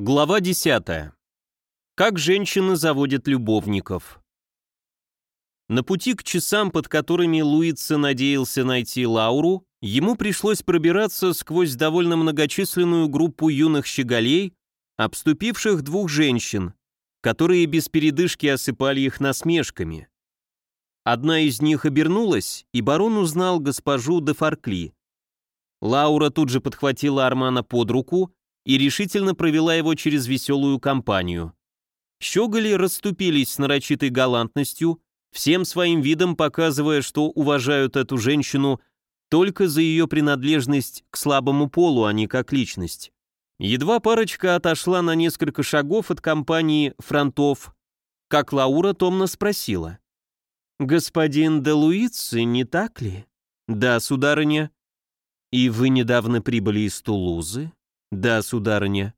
Глава 10. Как женщины заводят любовников. На пути к часам, под которыми Луица надеялся найти Лауру, ему пришлось пробираться сквозь довольно многочисленную группу юных щеголей, обступивших двух женщин, которые без передышки осыпали их насмешками. Одна из них обернулась, и барон узнал госпожу де Фаркли. Лаура тут же подхватила Армана под руку и решительно провела его через веселую компанию. Щеголи расступились с нарочитой галантностью, всем своим видом показывая, что уважают эту женщину только за ее принадлежность к слабому полу, а не как личность. Едва парочка отошла на несколько шагов от компании фронтов, как Лаура томно спросила. «Господин де Луици, не так ли?» «Да, сударыня». «И вы недавно прибыли из Тулузы?» «Да, сударыня».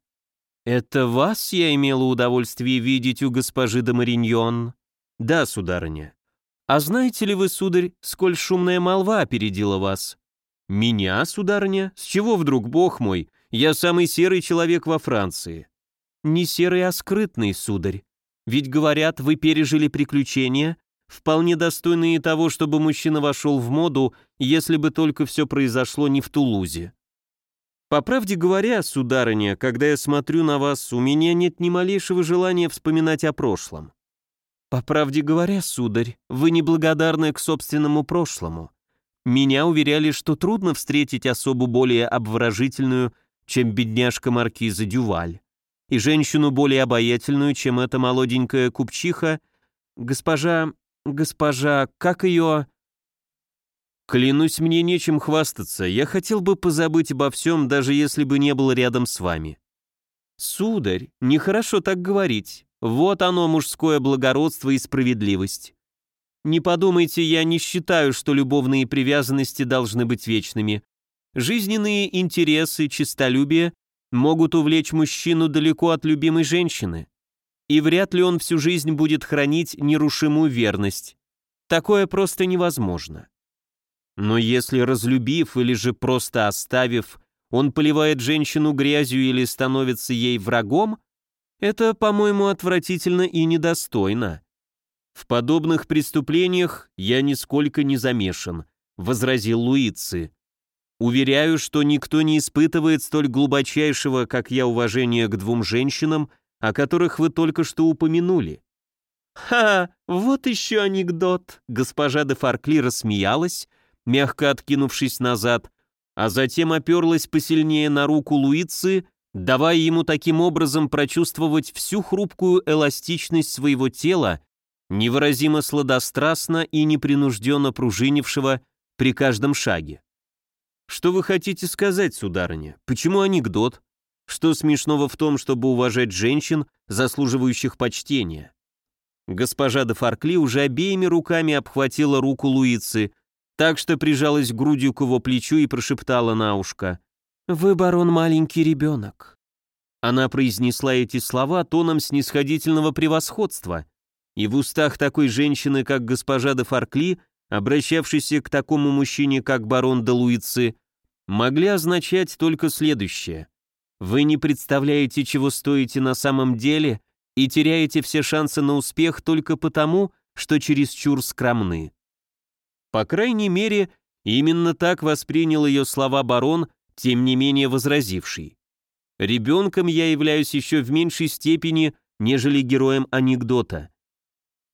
«Это вас я имела удовольствие видеть у госпожи де Мариньон?» «Да, сударыня». «А знаете ли вы, сударь, сколь шумная молва опередила вас?» «Меня, сударыня? С чего вдруг, бог мой? Я самый серый человек во Франции». «Не серый, а скрытный, сударь. Ведь, говорят, вы пережили приключения, вполне достойные того, чтобы мужчина вошел в моду, если бы только все произошло не в Тулузе. По правде говоря, сударыня, когда я смотрю на вас, у меня нет ни малейшего желания вспоминать о прошлом. По правде говоря, сударь, вы неблагодарны к собственному прошлому. Меня уверяли, что трудно встретить особу более обворожительную, чем бедняжка маркиза Дюваль, и женщину более обаятельную, чем эта молоденькая купчиха, госпожа... госпожа... как ее... Клянусь, мне нечем хвастаться, я хотел бы позабыть обо всем, даже если бы не был рядом с вами. Сударь, нехорошо так говорить. Вот оно, мужское благородство и справедливость. Не подумайте, я не считаю, что любовные привязанности должны быть вечными. Жизненные интересы, честолюбие могут увлечь мужчину далеко от любимой женщины. И вряд ли он всю жизнь будет хранить нерушимую верность. Такое просто невозможно. Но если разлюбив или же просто оставив, он поливает женщину грязью или становится ей врагом, это, по-моему, отвратительно и недостойно. В подобных преступлениях я нисколько не замешан, возразил Луици. Уверяю, что никто не испытывает столь глубочайшего, как я, уважения к двум женщинам, о которых вы только что упомянули. «Ха, вот еще анекдот!» Госпожа де Фаркли рассмеялась, мягко откинувшись назад, а затем оперлась посильнее на руку Луицы, давая ему таким образом прочувствовать всю хрупкую эластичность своего тела, невыразимо сладострастно и непринужденно пружинившего при каждом шаге. «Что вы хотите сказать, сударыня? Почему анекдот? Что смешного в том, чтобы уважать женщин, заслуживающих почтения?» Госпожа де Фаркли уже обеими руками обхватила руку Луицы, так что прижалась грудью к его плечу и прошептала на ушко. «Вы, барон, маленький ребенок». Она произнесла эти слова тоном снисходительного превосходства, и в устах такой женщины, как госпожа де Фаркли, обращавшейся к такому мужчине, как барон де Луицы, могли означать только следующее. Вы не представляете, чего стоите на самом деле и теряете все шансы на успех только потому, что чересчур скромны. По крайней мере, именно так воспринял ее слова барон, тем не менее возразивший. Ребенком я являюсь еще в меньшей степени, нежели героем анекдота.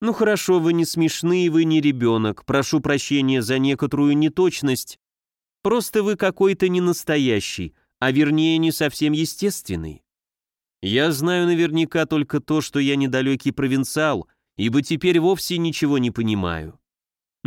Ну хорошо, вы не смешны, вы не ребенок, прошу прощения за некоторую неточность. Просто вы какой-то не настоящий, а вернее не совсем естественный. Я знаю наверняка только то, что я недалекий провинциал, ибо теперь вовсе ничего не понимаю.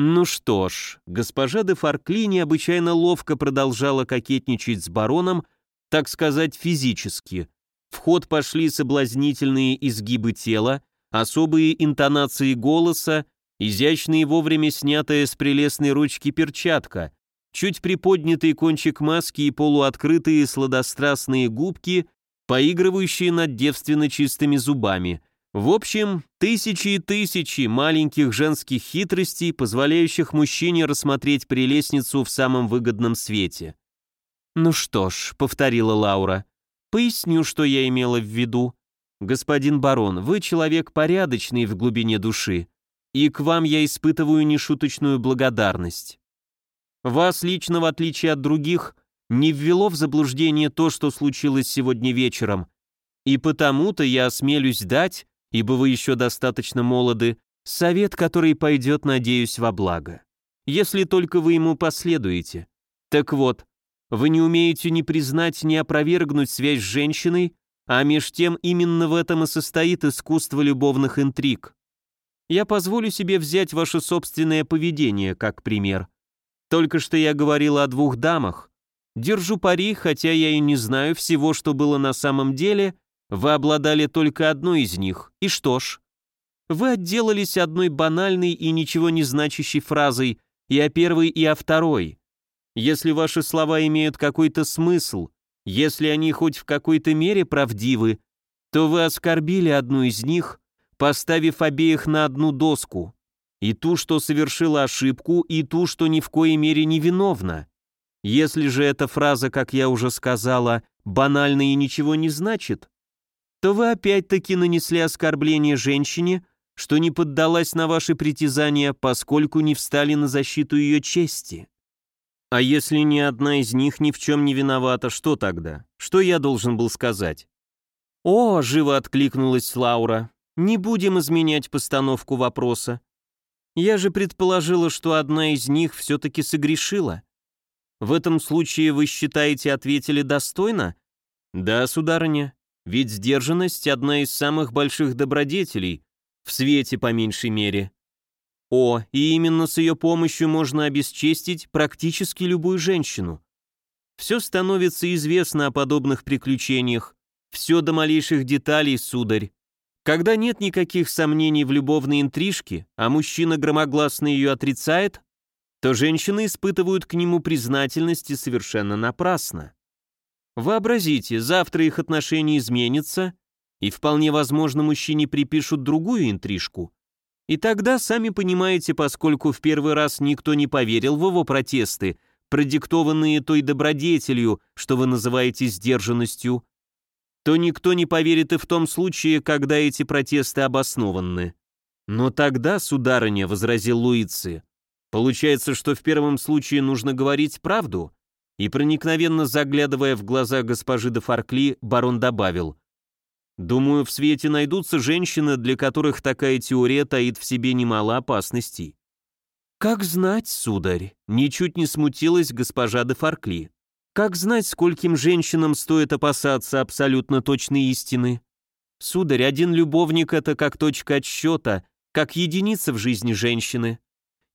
Ну что ж, госпожа де Фаркли необычайно ловко продолжала кокетничать с бароном, так сказать, физически. В ход пошли соблазнительные изгибы тела, особые интонации голоса, изящные вовремя снятая с прелестной ручки перчатка, чуть приподнятый кончик маски и полуоткрытые сладострастные губки, поигрывающие над девственно чистыми зубами – в общем, тысячи и тысячи маленьких женских хитростей, позволяющих мужчине рассмотреть прелестницу в самом выгодном свете. «Ну что ж», — повторила Лаура, Поясню, что я имела в виду. Господин барон, вы человек порядочный в глубине души, и к вам я испытываю нешуточную благодарность. Вас лично, в отличие от других, не ввело в заблуждение то, что случилось сегодня вечером, и потому-то я осмелюсь дать, ибо вы еще достаточно молоды, совет, который пойдет, надеюсь, во благо. Если только вы ему последуете. Так вот, вы не умеете ни признать, ни опровергнуть связь с женщиной, а меж тем именно в этом и состоит искусство любовных интриг. Я позволю себе взять ваше собственное поведение как пример. Только что я говорил о двух дамах. Держу пари, хотя я и не знаю всего, что было на самом деле, вы обладали только одной из них. И что ж? Вы отделались одной банальной и ничего не значащей фразой и о первой, и о второй. Если ваши слова имеют какой-то смысл, если они хоть в какой-то мере правдивы, то вы оскорбили одну из них, поставив обеих на одну доску. И ту, что совершила ошибку, и ту, что ни в коей мере не виновна. Если же эта фраза, как я уже сказала, банальна и ничего не значит, то вы опять-таки нанесли оскорбление женщине, что не поддалась на ваши притязания, поскольку не встали на защиту ее чести. А если ни одна из них ни в чем не виновата, что тогда? Что я должен был сказать? «О!» — живо откликнулась Лаура. «Не будем изменять постановку вопроса. Я же предположила, что одна из них все-таки согрешила. В этом случае вы считаете, ответили достойно? Да, сударыня, ведь сдержанность — одна из самых больших добродетелей, в свете по меньшей мере. О, и именно с ее помощью можно обесчестить практически любую женщину. Все становится известно о подобных приключениях, все до малейших деталей, сударь. Когда нет никаких сомнений в любовной интрижке, а мужчина громогласно ее отрицает, то женщины испытывают к нему признательность и совершенно напрасно. Вообразите, завтра их отношения изменятся, и вполне возможно мужчине припишут другую интрижку, и тогда, сами понимаете, поскольку в первый раз никто не поверил в его протесты, продиктованные той добродетелью, что вы называете сдержанностью, то никто не поверит и в том случае, когда эти протесты обоснованы. Но тогда, сударыня, — возразил Луици, — получается, что в первом случае нужно говорить правду, и проникновенно заглядывая в глаза госпожи де Фаркли, барон добавил, Думаю, в свете найдутся женщины, для которых такая теория таит в себе немало опасностей. Как знать, сударь, ничуть не смутилась госпожа де Фаркли. Как знать, скольким женщинам стоит опасаться абсолютно точной истины? Сударь, один любовник — это как точка отсчета, как единица в жизни женщины.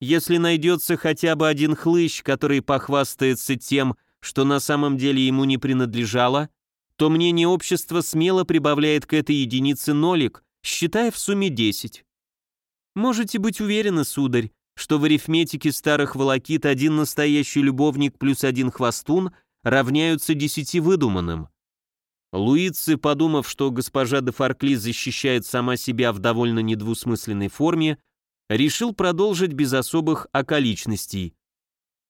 Если найдется хотя бы один хлыщ, который похвастается тем, что на самом деле ему не принадлежало, то мнение общества смело прибавляет к этой единице нолик, считая в сумме 10. Можете быть уверены, сударь, что в арифметике старых волокит один настоящий любовник плюс один хвостун равняются десяти выдуманным. Луици, подумав, что госпожа де Фаркли защищает сама себя в довольно недвусмысленной форме, решил продолжить без особых околичностей.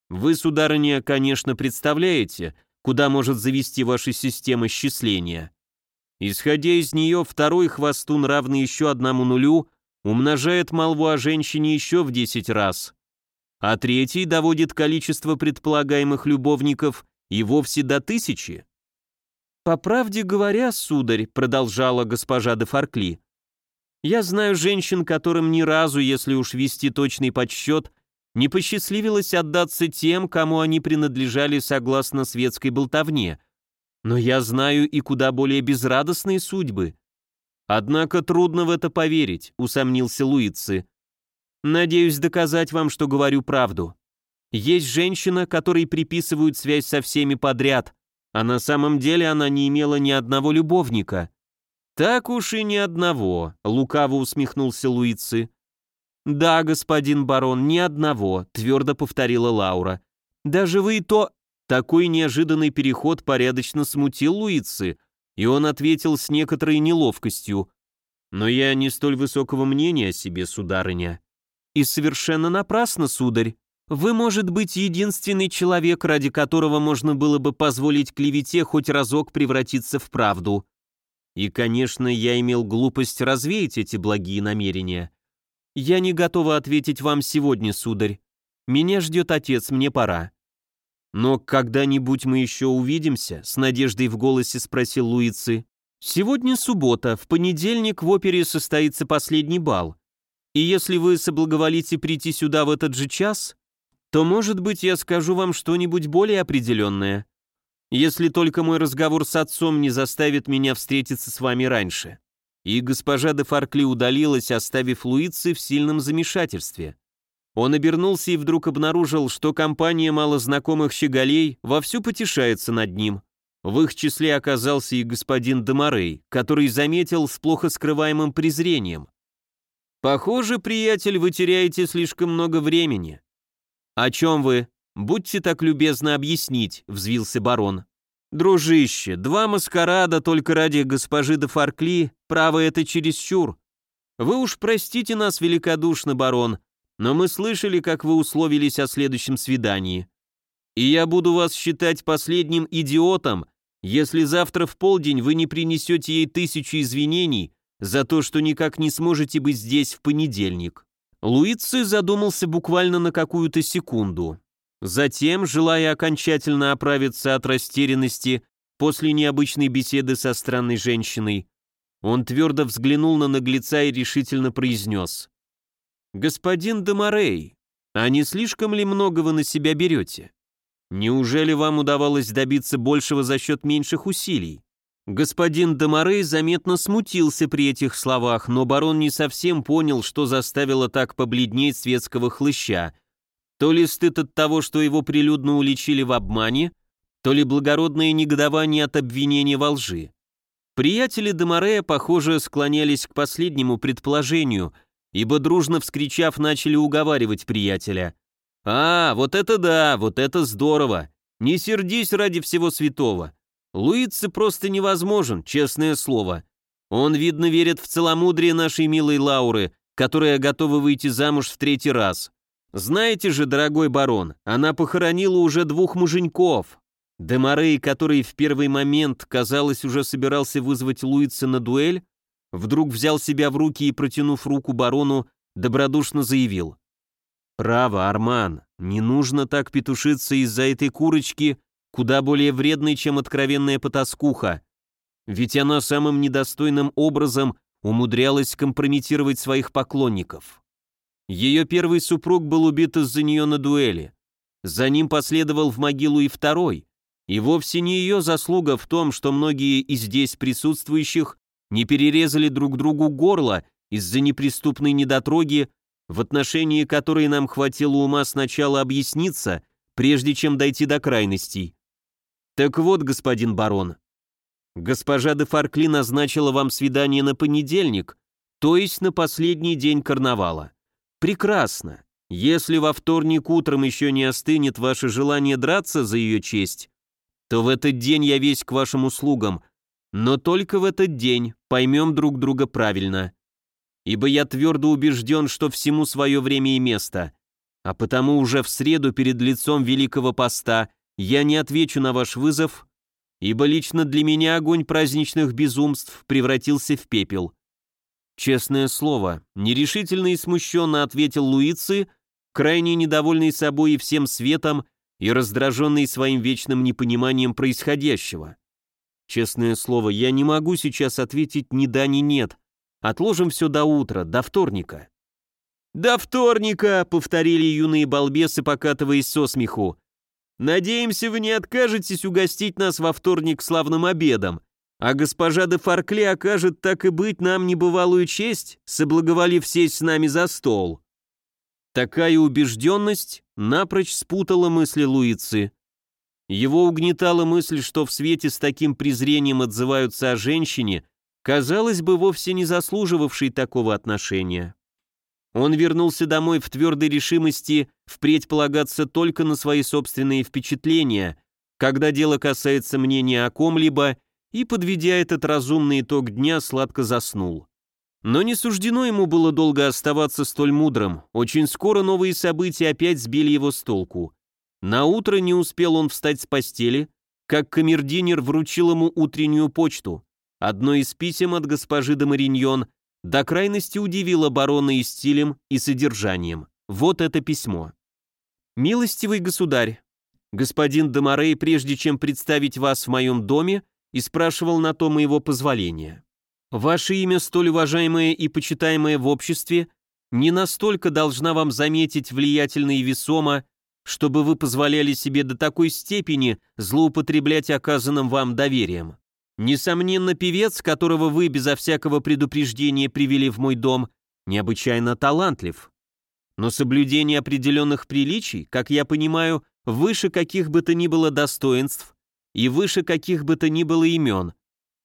Вы, сударыня, конечно, представляете, куда может завести ваша система счисления. Исходя из нее, второй хвостун, равный еще одному нулю, умножает молву о женщине еще в 10 раз, а третий доводит количество предполагаемых любовников и вовсе до тысячи. «По правде говоря, сударь», — продолжала госпожа де Фаркли, «я знаю женщин, которым ни разу, если уж вести точный подсчет, не посчастливилось отдаться тем, кому они принадлежали согласно светской болтовне, но я знаю и куда более безрадостные судьбы. Однако трудно в это поверить, усомнился Луицы. Надеюсь доказать вам, что говорю правду. Есть женщина, которой приписывают связь со всеми подряд, а на самом деле она не имела ни одного любовника. Так уж и ни одного, лукаво усмехнулся Луицы. «Да, господин барон, ни одного», — твердо повторила Лаура. «Даже вы и то...» Такой неожиданный переход порядочно смутил Луицы, и он ответил с некоторой неловкостью. «Но я не столь высокого мнения о себе, сударыня». «И совершенно напрасно, сударь. Вы, может быть, единственный человек, ради которого можно было бы позволить клевете хоть разок превратиться в правду. И, конечно, я имел глупость развеять эти благие намерения. Я не готова ответить вам сегодня, сударь. Меня ждет отец, мне пора. Но когда-нибудь мы еще увидимся, с надеждой в голосе спросил Луицы. Сегодня суббота, в понедельник в опере состоится последний бал. И если вы соблаговолите прийти сюда в этот же час, то, может быть, я скажу вам что-нибудь более определенное, если только мой разговор с отцом не заставит меня встретиться с вами раньше». И госпожа де Фаркли удалилась, оставив Луицы в сильном замешательстве. Он обернулся и вдруг обнаружил, что компания малознакомых щеголей вовсю потешается над ним. В их числе оказался и господин Демарей, который заметил с плохо скрываемым презрением. «Похоже, приятель, вы теряете слишком много времени. «О чем вы? Будьте так любезны объяснить», — взвился барон. «Дружище, два маскарада только ради госпожи де Фаркли, право это чересчур. Вы уж простите нас великодушно, барон, но мы слышали, как вы условились о следующем свидании. И я буду вас считать последним идиотом, если завтра в полдень вы не принесете ей тысячу извинений за то, что никак не сможете быть здесь в понедельник». Луици задумался буквально на какую-то секунду. Затем, желая окончательно оправиться от растерянности после необычной беседы со странной женщиной, он твердо взглянул на наглеца и решительно произнес. «Господин Демарей, а не слишком ли много вы на себя берете? Неужели вам удавалось добиться большего за счет меньших усилий? Господин Демарей заметно смутился при этих словах, но барон не совсем понял, что заставило так побледнеть светского хлыща. То ли стыд от того, что его прилюдно уличили в обмане, то ли благородное негодование от обвинения во лжи. Приятели Демарея, похоже, склонялись к последнему предположению, ибо дружно вскричав, начали уговаривать приятеля. «А, вот это да, вот это здорово! Не сердись ради всего святого! Луице просто невозможен, честное слово. Он, видно, верит в целомудрие нашей милой Лауры, которая готова выйти замуж в третий раз. Знаете же, дорогой барон, она похоронила уже двух муженьков. Демарей, который в первый момент, казалось, уже собирался вызвать Луица на дуэль, вдруг взял себя в руки и, протянув руку барону, добродушно заявил. «Право, Арман, не нужно так петушиться из-за этой курочки, куда более вредной, чем откровенная потаскуха, ведь она самым недостойным образом умудрялась компрометировать своих поклонников. Ее первый супруг был убит из-за нее на дуэли. За ним последовал в могилу и второй. И вовсе не ее заслуга в том, что многие из здесь присутствующих не перерезали друг другу горло из-за неприступной недотроги, в отношении которой нам хватило ума сначала объясниться, прежде чем дойти до крайностей. «Так вот, господин барон, госпожа де Фаркли назначила вам свидание на понедельник, то есть на последний день карнавала. Прекрасно. Если во вторник утром еще не остынет ваше желание драться за ее честь, то в этот день я весь к вашим услугам, но только в этот день поймем друг друга правильно. Ибо я твердо убежден, что всему свое время и место, а потому уже в среду перед лицом Великого Поста я не отвечу на ваш вызов, ибо лично для меня огонь праздничных безумств превратился в пепел. Честное слово, нерешительно и смущенно ответил Луици, крайне недовольный собой и всем светом и раздраженный своим вечным непониманием происходящего. Честное слово, я не могу сейчас ответить ни да, ни нет. Отложим все до утра, до вторника. «До вторника!» — повторили юные балбесы, покатываясь со смеху. Надеемся, вы не откажетесь угостить нас во вторник славным обедом, а госпожа де Фаркли окажет так и быть нам небывалую честь, соблаговолив сесть с нами за стол». Такая убежденность напрочь спутала мысли Луицы. Его угнетала мысль, что в свете с таким презрением отзываются о женщине, казалось бы, вовсе не заслуживавшей такого отношения. Он вернулся домой в твердой решимости впредь полагаться только на свои собственные впечатления, когда дело касается мнения о ком-либо, и, подведя этот разумный итог дня, сладко заснул. Но не суждено ему было долго оставаться столь мудрым. Очень скоро новые события опять сбили его с толку. На утро не успел он встать с постели, как камердинер вручил ему утреннюю почту. Одно из писем от госпожи де Мариньон до крайности удивило барона и стилем, и содержанием. Вот это письмо. «Милостивый государь, господин Демарей, прежде чем представить вас в моем доме, и спрашивал на то моего позволения. Ваше имя, столь уважаемое и почитаемое в обществе, не настолько должна вам заметить влиятельно и весомо, чтобы вы позволяли себе до такой степени злоупотреблять оказанным вам доверием. Несомненно, певец, которого вы безо всякого предупреждения привели в мой дом, необычайно талантлив. Но соблюдение определенных приличий, как я понимаю, выше каких бы то ни было достоинств и выше каких бы то ни было имен.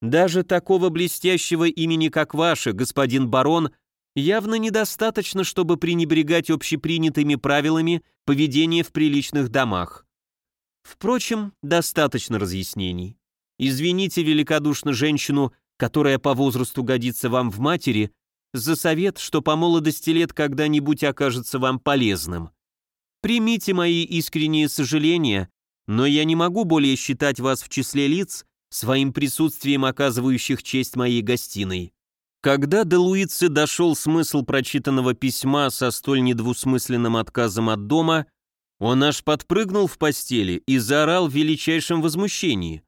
Даже такого блестящего имени, как ваше, господин барон, явно недостаточно, чтобы пренебрегать общепринятыми правилами поведения в приличных домах. Впрочем, достаточно разъяснений. Извините великодушно женщину, которая по возрасту годится вам в матери, за совет, что по молодости лет когда-нибудь окажется вам полезным. Примите мои искренние сожаления, но я не могу более считать вас в числе лиц, своим присутствием оказывающих честь моей гостиной. Когда до Луицы дошел смысл прочитанного письма со столь недвусмысленным отказом от дома, он аж подпрыгнул в постели и заорал в величайшем возмущении.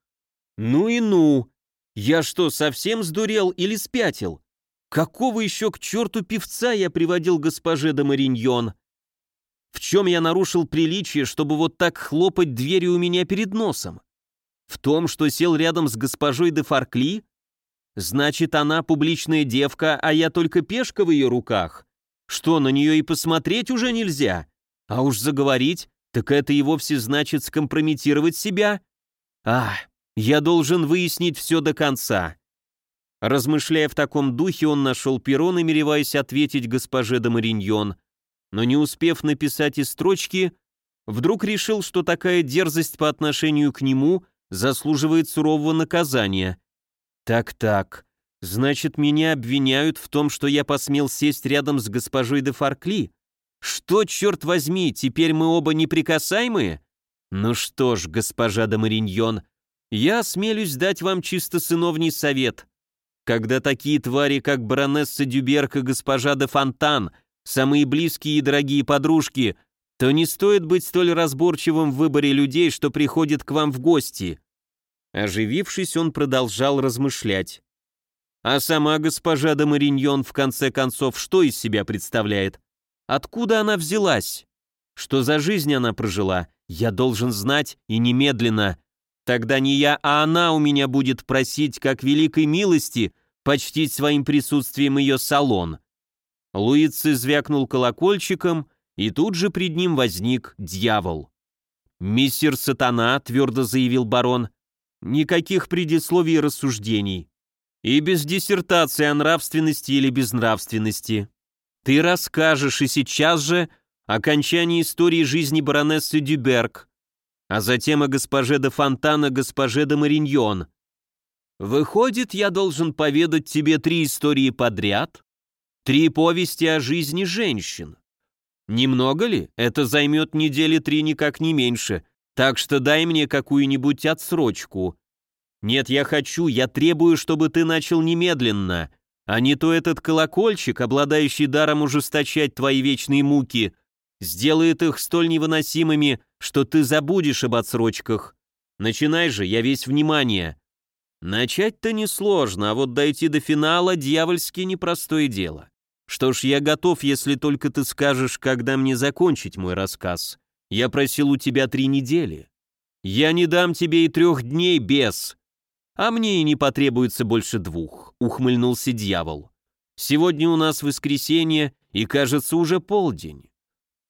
«Ну и ну! Я что, совсем сдурел или спятил? Какого еще к черту певца я приводил госпоже де Мариньон? В чем я нарушил приличие, чтобы вот так хлопать дверью у меня перед носом? В том, что сел рядом с госпожой де Фаркли? Значит, она публичная девка, а я только пешка в ее руках. Что, на нее и посмотреть уже нельзя? А уж заговорить, так это и вовсе значит скомпрометировать себя. А, я должен выяснить все до конца. Размышляя в таком духе, он нашел перо, намереваясь ответить госпоже де Мариньон, но не успев написать и строчки, вдруг решил, что такая дерзость по отношению к нему заслуживает сурового наказания. Так-так, значит, меня обвиняют в том, что я посмел сесть рядом с госпожой де Фаркли? Что, черт возьми, теперь мы оба неприкасаемые? Ну что ж, госпожа де Мариньон, я осмелюсь дать вам чисто сыновний совет. Когда такие твари, как баронесса Дюберг и госпожа де Фонтан, самые близкие и дорогие подружки, то не стоит быть столь разборчивым в выборе людей, что приходят к вам в гости. Оживившись, он продолжал размышлять. А сама госпожа де Мариньон, в конце концов, что из себя представляет? Откуда она взялась? Что за жизнь она прожила? Я должен знать и немедленно. Тогда не я, а она у меня будет просить, как великой милости, почтить своим присутствием ее салон. Луици звякнул колокольчиком, и тут же пред ним возник дьявол. «Мистер Сатана», — твердо заявил барон, — «никаких предисловий и рассуждений. И без диссертации о нравственности или безнравственности. Ты расскажешь и сейчас же окончание истории жизни баронессы Дюберг, а затем о госпоже де Фонтана, госпоже де Мариньон. Выходит, я должен поведать тебе три истории подряд, три повести о жизни женщин. Немного ли? Это займет недели три никак не меньше, так что дай мне какую-нибудь отсрочку. Нет, я хочу, я требую, чтобы ты начал немедленно, а не то этот колокольчик, обладающий даром ужесточать твои вечные муки, сделает их столь невыносимыми, что ты забудешь об отсрочках. Начинай же, я весь внимание. Начать-то несложно, а вот дойти до финала дьявольски непростое дело. Что ж, я готов, если только ты скажешь, когда мне закончить мой рассказ. Я просил у тебя три недели. Я не дам тебе и трех дней без. А мне и не потребуется больше двух, ухмыльнулся дьявол. Сегодня у нас воскресенье, и кажется уже полдень.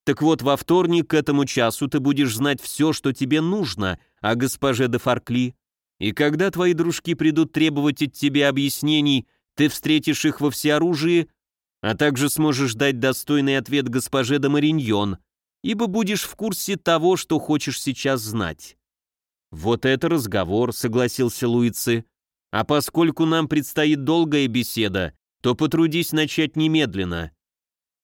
Так вот, во вторник к этому часу ты будешь знать все, что тебе нужно о госпоже де Фаркли, и когда твои дружки придут требовать от тебя объяснений, ты встретишь их во всеоружии, а также сможешь дать достойный ответ госпоже де Мариньон, ибо будешь в курсе того, что хочешь сейчас знать». «Вот это разговор», — согласился Луицы. «А поскольку нам предстоит долгая беседа, то потрудись начать немедленно.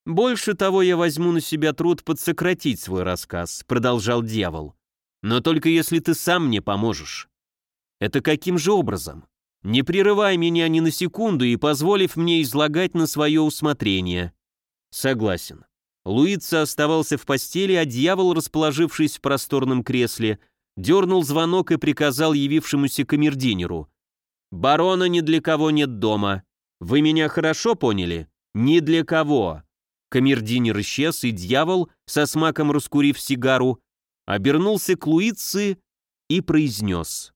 Больше того, я возьму на себя труд подсократить свой рассказ, продолжал дьявол. Но только если ты сам мне поможешь. Это каким же образом? Не прерывай меня ни на секунду и позволив мне излагать на свое усмотрение. Согласен. Луица оставался в постели, а дьявол, расположившись в просторном кресле, дернул звонок и приказал явившемуся камердинеру. «Барона ни для кого нет дома. Вы меня хорошо поняли? Ни для кого». Камердинер исчез, и дьявол, со смаком раскурив сигару, обернулся к Луице и произнес.